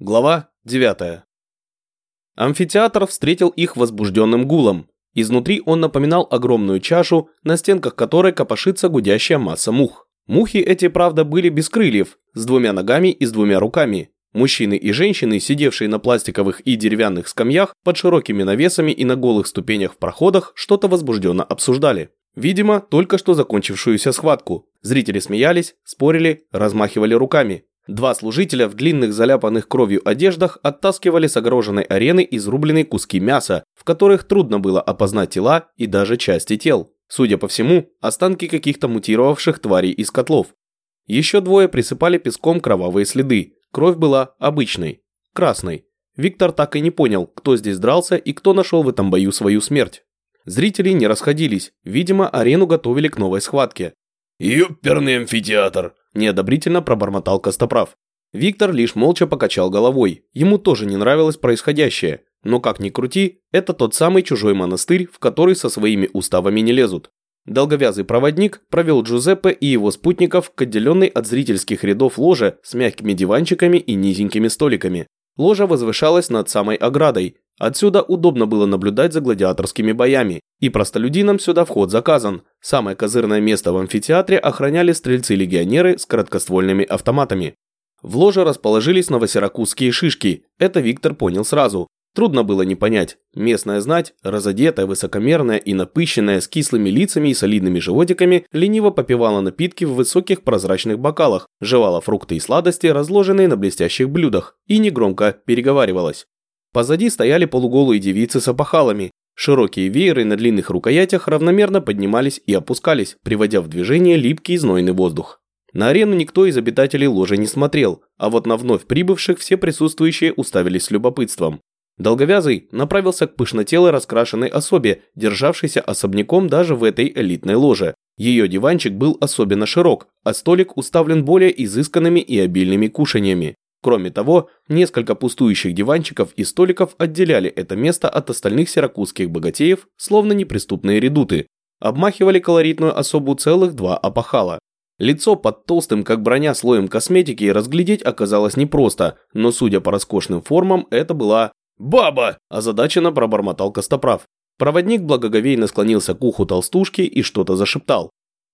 Глава 9. Амфитеатр встретил их возбужденным гулом. Изнутри он напоминал огромную чашу, на стенках которой копошится гудящая масса мух. Мухи эти, правда, были без крыльев, с двумя ногами и с двумя руками. Мужчины и женщины, сидевшие на пластиковых и деревянных скамьях, под широкими навесами и на голых ступенях в проходах, что-то возбужденно обсуждали. Видимо, только что закончившуюся схватку. Зрители смеялись, спорили, размахивали руками. Два служителя в длинных заляпанных кровью одеждах оттаскивали с огороженной арены изрубленные куски мяса, в которых трудно было опознать тела и даже части тел. Судя по всему, останки каких-то мутировавших тварей из котлов. Еще двое присыпали песком кровавые следы. Кровь была обычной, красной. Виктор так и не понял, кто здесь дрался и кто нашел в этом бою свою смерть. Зрители не расходились, видимо, арену готовили к новой схватке. «Юперный амфитеатр!» – неодобрительно пробормотал Костоправ. Виктор лишь молча покачал головой, ему тоже не нравилось происходящее. Но как ни крути, это тот самый чужой монастырь, в который со своими уставами не лезут. Долговязый проводник провел Джузеппе и его спутников к отделенной от зрительских рядов ложе с мягкими диванчиками и низенькими столиками. Ложа возвышалась над самой оградой. Отсюда удобно было наблюдать за гладиаторскими боями. И простолюдинам сюда вход заказан. Самое козырное место в амфитеатре охраняли стрельцы-легионеры с короткоствольными автоматами. В ложе расположились новосиракузские шишки. Это Виктор понял сразу. Трудно было не понять. Местная знать, разодетая, высокомерная и напыщенная, с кислыми лицами и солидными животиками, лениво попивала напитки в высоких прозрачных бокалах, жевала фрукты и сладости, разложенные на блестящих блюдах, и негромко переговаривалась. Позади стояли полуголые девицы с опахалами. Широкие вееры на длинных рукоятях равномерно поднимались и опускались, приводя в движение липкий знойный воздух. На арену никто из обитателей ложи не смотрел, а вот на вновь прибывших все присутствующие уставились с любопытством. Долговязый направился к пышнотелой раскрашенной особе, державшейся особняком даже в этой элитной ложе. Ее диванчик был особенно широк, а столик уставлен более изысканными и обильными кушаньями. Кроме того, несколько пустующих диванчиков и столиков отделяли это место от остальных сиракузских богатеев, словно неприступные редуты. Обмахивали колоритную особу целых два опахала. Лицо под толстым, как броня, слоем косметики разглядеть оказалось непросто, но судя по роскошным формам, это была «Баба!» – озадаченно пробормотал Костоправ. Проводник благоговейно склонился к уху толстушки и что-то зашептал.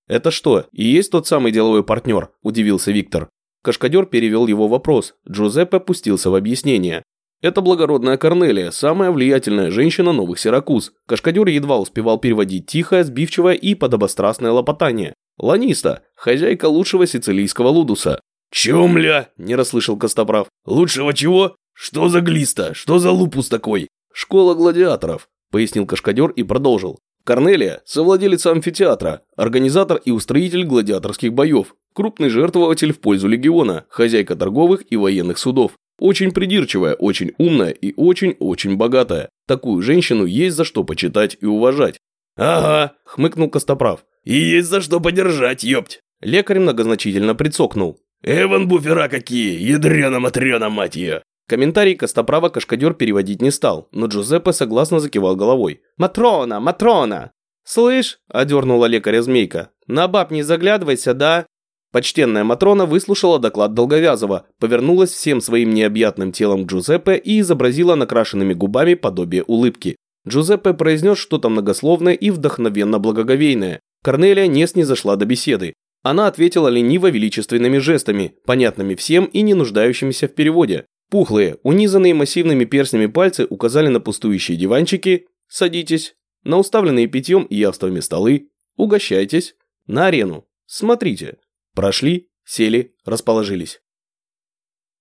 «Это что, и есть тот самый деловой партнер?» – удивился Виктор. Кашкадер перевел его вопрос. Джузеппе пустился в объяснение. Это благородная Корнелия, самая влиятельная женщина новых Сиракуз. Кашкадер едва успевал переводить тихое, сбивчивое и подобострастное лопотание. Ланиста, хозяйка лучшего сицилийского лудуса. «Чё, – не расслышал Костоправ. «Лучшего чего?» «Что за глиста? Что за лупус такой?» «Школа гладиаторов», – пояснил Кашкадер и продолжил. Корнелия – совладелец амфитеатра, организатор и устроитель гладиаторских боев, крупный жертвователь в пользу легиона, хозяйка торговых и военных судов. Очень придирчивая, очень умная и очень-очень богатая. Такую женщину есть за что почитать и уважать. «Ага», – хмыкнул Костоправ. «И есть за что подержать, ёпть!» Лекарь многозначительно прицокнул. «Эван буфера какие! Ядрена-матрена, мать ее!» Комментарий Костоправа Кашкадер переводить не стал, но Джузеппе согласно закивал головой. «Матрона! Матрона!» «Слышь!» – одернула лекаря змейка. «На баб не заглядывайся, да?» Почтенная Матрона выслушала доклад Долговязова, повернулась всем своим необъятным телом к Джузеппе и изобразила накрашенными губами подобие улыбки. Джузеппе произнес что-то многословное и вдохновенно благоговейное. Корнелия не снизошла до беседы. Она ответила лениво величественными жестами, понятными всем и не нуждающимися в переводе. Пухлые, унизанные массивными перстнями пальцы указали на пустующие диванчики «Садитесь», на уставленные питьем и явствами столы «Угощайтесь», на арену «Смотрите». Прошли, сели, расположились.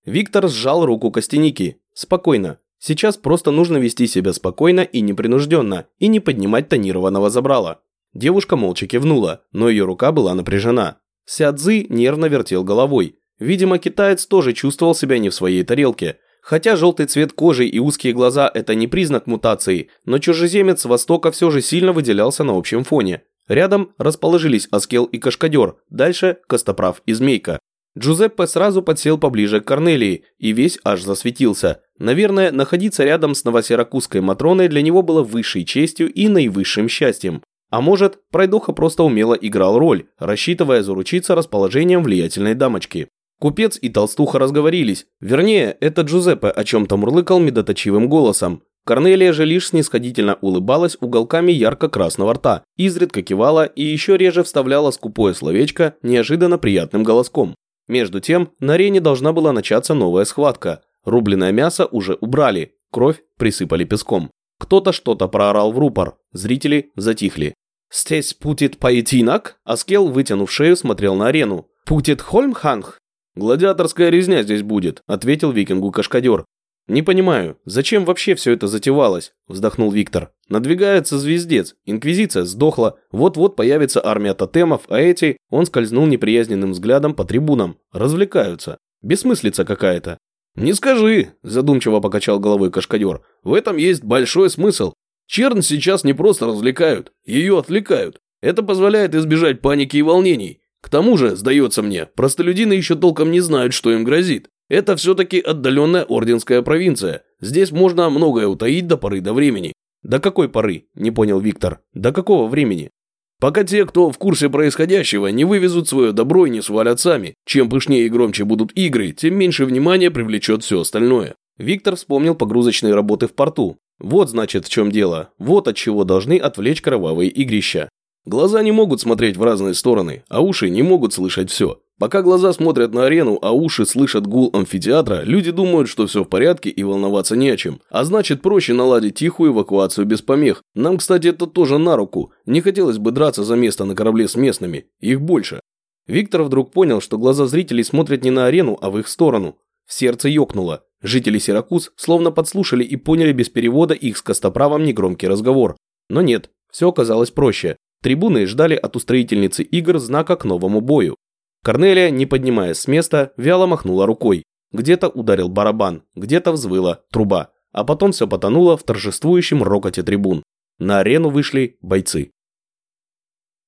Виктор сжал руку Костяники. Спокойно. Сейчас просто нужно вести себя спокойно и непринужденно, и не поднимать тонированного забрала. Девушка молча кивнула, но ее рука была напряжена. Сядзы нервно вертел головой, Видимо, китаец тоже чувствовал себя не в своей тарелке. Хотя желтый цвет кожи и узкие глаза – это не признак мутации, но чужеземец с Востока все же сильно выделялся на общем фоне. Рядом расположились Аскел и Кашкадер, дальше – Костоправ и Змейка. Джузеппе сразу подсел поближе к Корнелии и весь аж засветился. Наверное, находиться рядом с новосиракузской Матроной для него было высшей честью и наивысшим счастьем. А может, пройдоха просто умело играл роль, рассчитывая заручиться расположением влиятельной дамочки. Купец и толстуха разговорились. Вернее, это Джузеппе о чем-то мурлыкал медоточивым голосом. Корнелия же лишь снисходительно улыбалась уголками ярко-красного рта, изредка кивала и еще реже вставляла скупое словечко неожиданно приятным голоском. Между тем, на арене должна была начаться новая схватка. Рубленное мясо уже убрали, кровь присыпали песком. Кто-то что-то проорал в рупор, зрители затихли. «Здесь путит поединок?» Аскел, вытянув шею, смотрел на арену. «Путит Хольмханг?» «Гладиаторская резня здесь будет», – ответил викингу Кашкадер. «Не понимаю, зачем вообще все это затевалось?» – вздохнул Виктор. «Надвигается звездец, инквизиция сдохла, вот-вот появится армия тотемов, а эти...» Он скользнул неприязненным взглядом по трибунам. «Развлекаются. Бессмыслица какая-то». «Не скажи», – задумчиво покачал головой Кашкадер. «В этом есть большой смысл. Черн сейчас не просто развлекают, ее отвлекают. Это позволяет избежать паники и волнений. К тому же, сдается мне, простолюдины еще толком не знают, что им грозит. Это все-таки отдаленная орденская провинция. Здесь можно многое утаить до поры до времени. До какой поры? Не понял Виктор. До какого времени? Пока те, кто в курсе происходящего, не вывезут свое добро и не свалят сами. Чем пышнее и громче будут игры, тем меньше внимания привлечет все остальное. Виктор вспомнил погрузочные работы в порту. Вот значит в чем дело. Вот от чего должны отвлечь кровавые игрища. Глаза не могут смотреть в разные стороны, а уши не могут слышать все. Пока глаза смотрят на арену, а уши слышат гул амфитеатра, люди думают, что все в порядке и волноваться не о чем. А значит, проще наладить тихую эвакуацию без помех. Нам, кстати, это тоже на руку. Не хотелось бы драться за место на корабле с местными. Их больше. Виктор вдруг понял, что глаза зрителей смотрят не на арену, а в их сторону. В сердце ёкнуло. Жители Сиракуз словно подслушали и поняли без перевода их с Костоправом негромкий разговор. Но нет, все оказалось проще. Трибуны ждали от устроительницы игр знака к новому бою. Корнелия, не поднимаясь с места, вяло махнула рукой. Где-то ударил барабан, где-то взвыла труба, а потом все потонуло в торжествующем рокоте трибун. На арену вышли бойцы.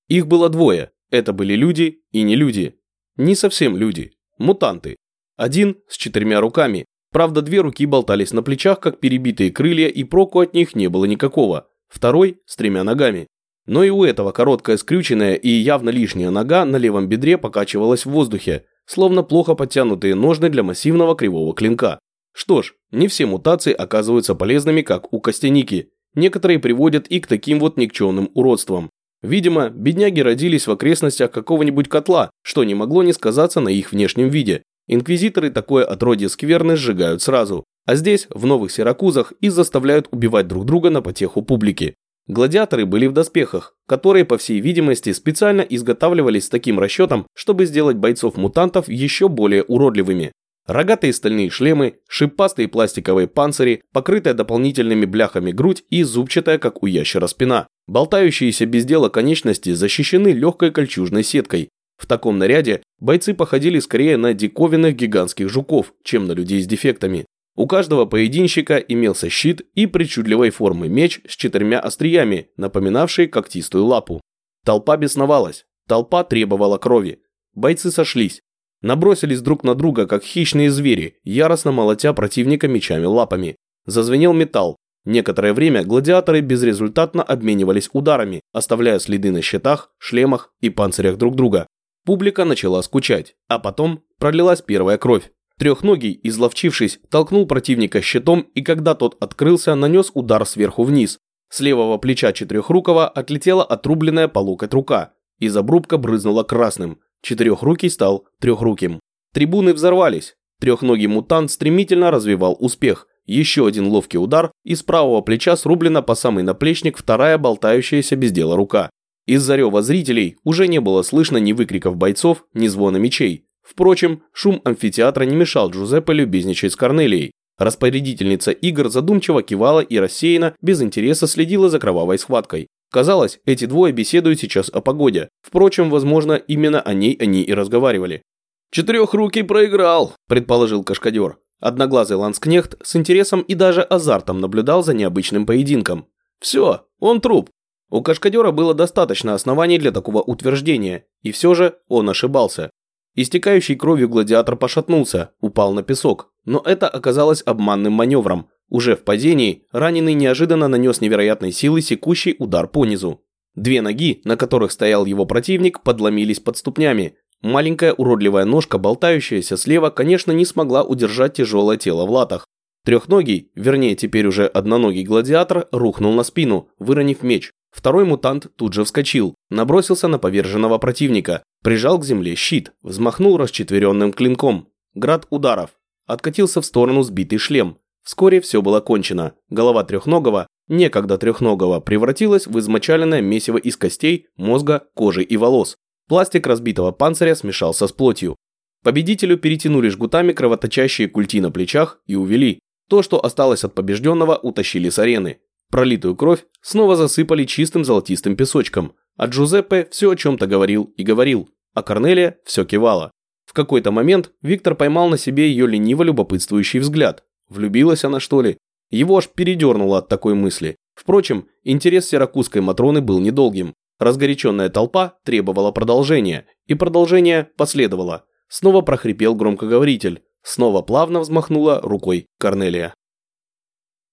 Их было двое. Это были люди и не люди. Не совсем люди. Мутанты. Один с четырьмя руками. Правда, две руки болтались на плечах, как перебитые крылья, и проку от них не было никакого. Второй с тремя ногами. Но и у этого короткая скрюченная и явно лишняя нога на левом бедре покачивалась в воздухе, словно плохо подтянутые ножны для массивного кривого клинка. Что ж, не все мутации оказываются полезными, как у костяники. Некоторые приводят и к таким вот никчемным уродствам. Видимо, бедняги родились в окрестностях какого-нибудь котла, что не могло не сказаться на их внешнем виде. Инквизиторы такое отродье скверны сжигают сразу, а здесь, в Новых Сиракузах, их заставляют убивать друг друга на потеху публики. Гладиаторы были в доспехах, которые, по всей видимости, специально изготавливались с таким расчетом, чтобы сделать бойцов-мутантов еще более уродливыми. Рогатые стальные шлемы, шипастые пластиковые панцири, покрытая дополнительными бляхами грудь и зубчатая, как у ящера, спина. Болтающиеся без дела конечности защищены легкой кольчужной сеткой. В таком наряде бойцы походили скорее на диковинных гигантских жуков, чем на людей с дефектами. У каждого поединщика имелся щит и причудливой формы меч с четырьмя остриями, напоминавший когтистую лапу. Толпа бесновалась, толпа требовала крови. Бойцы сошлись, набросились друг на друга, как хищные звери, яростно молотя противника мечами-лапами. Зазвенел металл. Некоторое время гладиаторы безрезультатно обменивались ударами, оставляя следы на щитах, шлемах и панцирях друг друга. Публика начала скучать, а потом пролилась первая кровь. Трехногий, изловчившись, толкнул противника щитом и когда тот открылся, нанес удар сверху вниз. С левого плеча Четырехрукого отлетела отрубленная по локоть рука. Из обрубка брызнула красным. Четырехрукий стал трехруким. Трибуны взорвались. Трехногий мутант стремительно развивал успех. Еще один ловкий удар, и с правого плеча срублена по самый наплечник вторая болтающаяся без дела рука. Из-за рева зрителей уже не было слышно ни выкриков бойцов, ни звона мечей. Впрочем, шум амфитеатра не мешал Джузеппе любезничать с Корнелией. Распорядительница игр задумчиво кивала и рассеянно, без интереса следила за кровавой схваткой. Казалось, эти двое беседуют сейчас о погоде. Впрочем, возможно, именно о ней они и разговаривали. «Четырехрукий проиграл», – предположил Кашкадер. Одноглазый ланскнехт с интересом и даже азартом наблюдал за необычным поединком. «Все, он труп». У Кашкадера было достаточно оснований для такого утверждения, и все же он ошибался. Истекающий кровью гладиатор пошатнулся, упал на песок, но это оказалось обманным маневром. Уже в падении раненый неожиданно нанес невероятной силы секущий удар по низу. Две ноги, на которых стоял его противник, подломились под ступнями. Маленькая уродливая ножка, болтающаяся слева, конечно, не смогла удержать тяжелое тело в латах. Трехногий, вернее теперь уже одноногий гладиатор, рухнул на спину, выронив меч. Второй мутант тут же вскочил, набросился на поверженного противника, прижал к земле щит, взмахнул расчетверенным клинком. Град ударов. Откатился в сторону сбитый шлем. Вскоре все было кончено. Голова трехногого, некогда трехногого, превратилась в измочаленное месиво из костей, мозга, кожи и волос. Пластик разбитого панциря смешался с плотью. Победителю перетянули жгутами кровоточащие культи на плечах и увели. То, что осталось от побежденного, утащили с арены. Пролитую кровь снова засыпали чистым золотистым песочком, а Джузеппе все о чем-то говорил и говорил, а Корнелия все кивала. В какой-то момент Виктор поймал на себе ее лениво любопытствующий взгляд. Влюбилась она, что ли? Его аж передернуло от такой мысли. Впрочем, интерес сиракузской Матроны был недолгим. Разгоряченная толпа требовала продолжения, и продолжение последовало. Снова прохрипел громкоговоритель. Снова плавно взмахнула рукой Корнелия.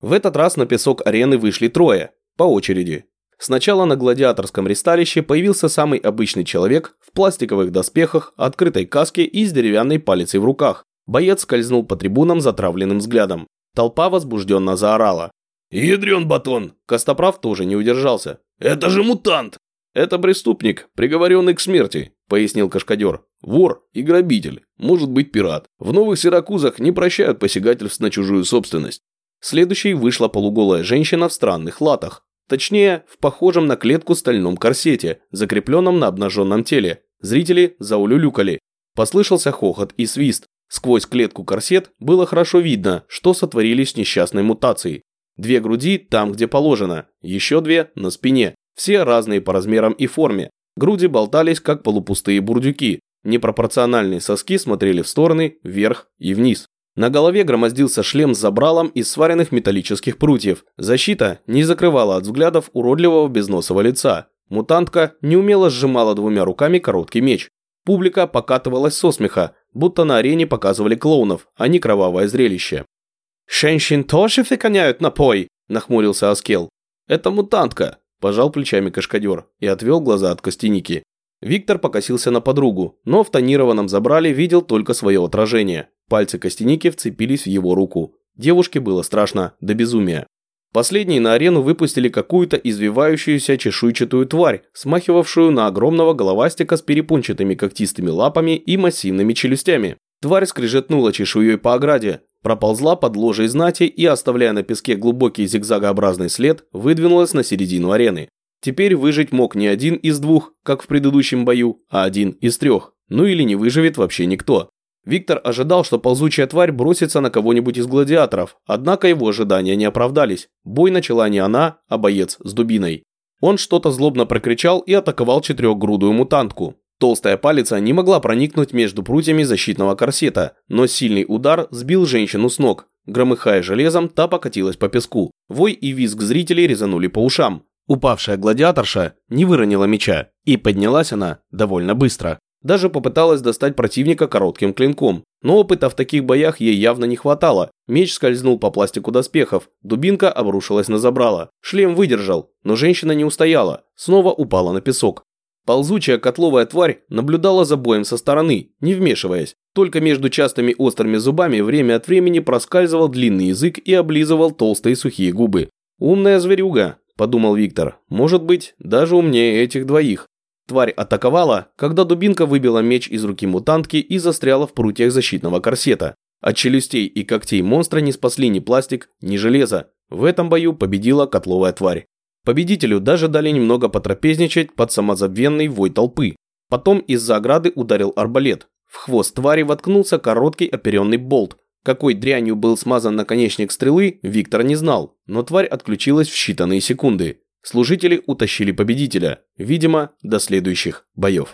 В этот раз на песок арены вышли трое, по очереди. Сначала на гладиаторском ресталище появился самый обычный человек в пластиковых доспехах, открытой каске и с деревянной палицей в руках. Боец скользнул по трибунам затравленным взглядом. Толпа возбужденно заорала. «Ядрен батон!» Костоправ тоже не удержался. «Это же мутант!» «Это преступник, приговоренный к смерти», – пояснил Кашкадер. «Вор и грабитель, может быть пират. В Новых Сиракузах не прощают посягательств на чужую собственность». Следующей вышла полуголая женщина в странных латах. Точнее, в похожем на клетку стальном корсете, закрепленном на обнаженном теле. Зрители заулюлюкали. Послышался хохот и свист. Сквозь клетку корсет было хорошо видно, что сотворили с несчастной мутацией. Две груди там, где положено, еще две на спине. Все разные по размерам и форме. Груди болтались, как полупустые бурдюки. Непропорциональные соски смотрели в стороны, вверх и вниз. На голове громоздился шлем с забралом из сваренных металлических прутьев. Защита не закрывала от взглядов уродливого безносого лица. Мутантка неумело сжимала двумя руками короткий меч. Публика покатывалась со смеха, будто на арене показывали клоунов, а не кровавое зрелище. «Женщин тоже фиконяют на пой?» – нахмурился Аскел. «Это мутантка», Пожал плечами кашкадер и отвел глаза от костяники. Виктор покосился на подругу, но в тонированном забрале видел только свое отражение. Пальцы костяники вцепились в его руку. Девушке было страшно до безумия. Последние на арену выпустили какую-то извивающуюся чешуйчатую тварь, смахивавшую на огромного головастика с перепончатыми когтистыми лапами и массивными челюстями. Тварь скрежетнула чешуей по ограде, проползла под ложей знати и, оставляя на песке глубокий зигзагообразный след, выдвинулась на середину арены. Теперь выжить мог не один из двух, как в предыдущем бою, а один из трех. Ну или не выживет вообще никто. Виктор ожидал, что ползучая тварь бросится на кого-нибудь из гладиаторов, однако его ожидания не оправдались. Бой начала не она, а боец с дубиной. Он что-то злобно прокричал и атаковал четырехгрудую мутантку. Толстая палица не могла проникнуть между прутьями защитного корсета, но сильный удар сбил женщину с ног. Громыхая железом, та покатилась по песку. Вой и визг зрителей резанули по ушам. Упавшая гладиаторша не выронила меча, и поднялась она довольно быстро. Даже попыталась достать противника коротким клинком, но опыта в таких боях ей явно не хватало. Меч скользнул по пластику доспехов, дубинка обрушилась на забрало. Шлем выдержал, но женщина не устояла, снова упала на песок. Ползучая котловая тварь наблюдала за боем со стороны, не вмешиваясь. Только между частыми острыми зубами время от времени проскальзывал длинный язык и облизывал толстые сухие губы. «Умная зверюга», – подумал Виктор. «Может быть, даже умнее этих двоих». Тварь атаковала, когда дубинка выбила меч из руки мутантки и застряла в прутьях защитного корсета. От челюстей и когтей монстра не спасли ни пластик, ни железо. В этом бою победила котловая тварь. Победителю даже дали немного потрапезничать под самозабвенный вой толпы. Потом из-за ограды ударил арбалет. В хвост твари воткнулся короткий оперенный болт. Какой дрянью был смазан наконечник стрелы, Виктор не знал, но тварь отключилась в считанные секунды. Служители утащили победителя, видимо, до следующих боев.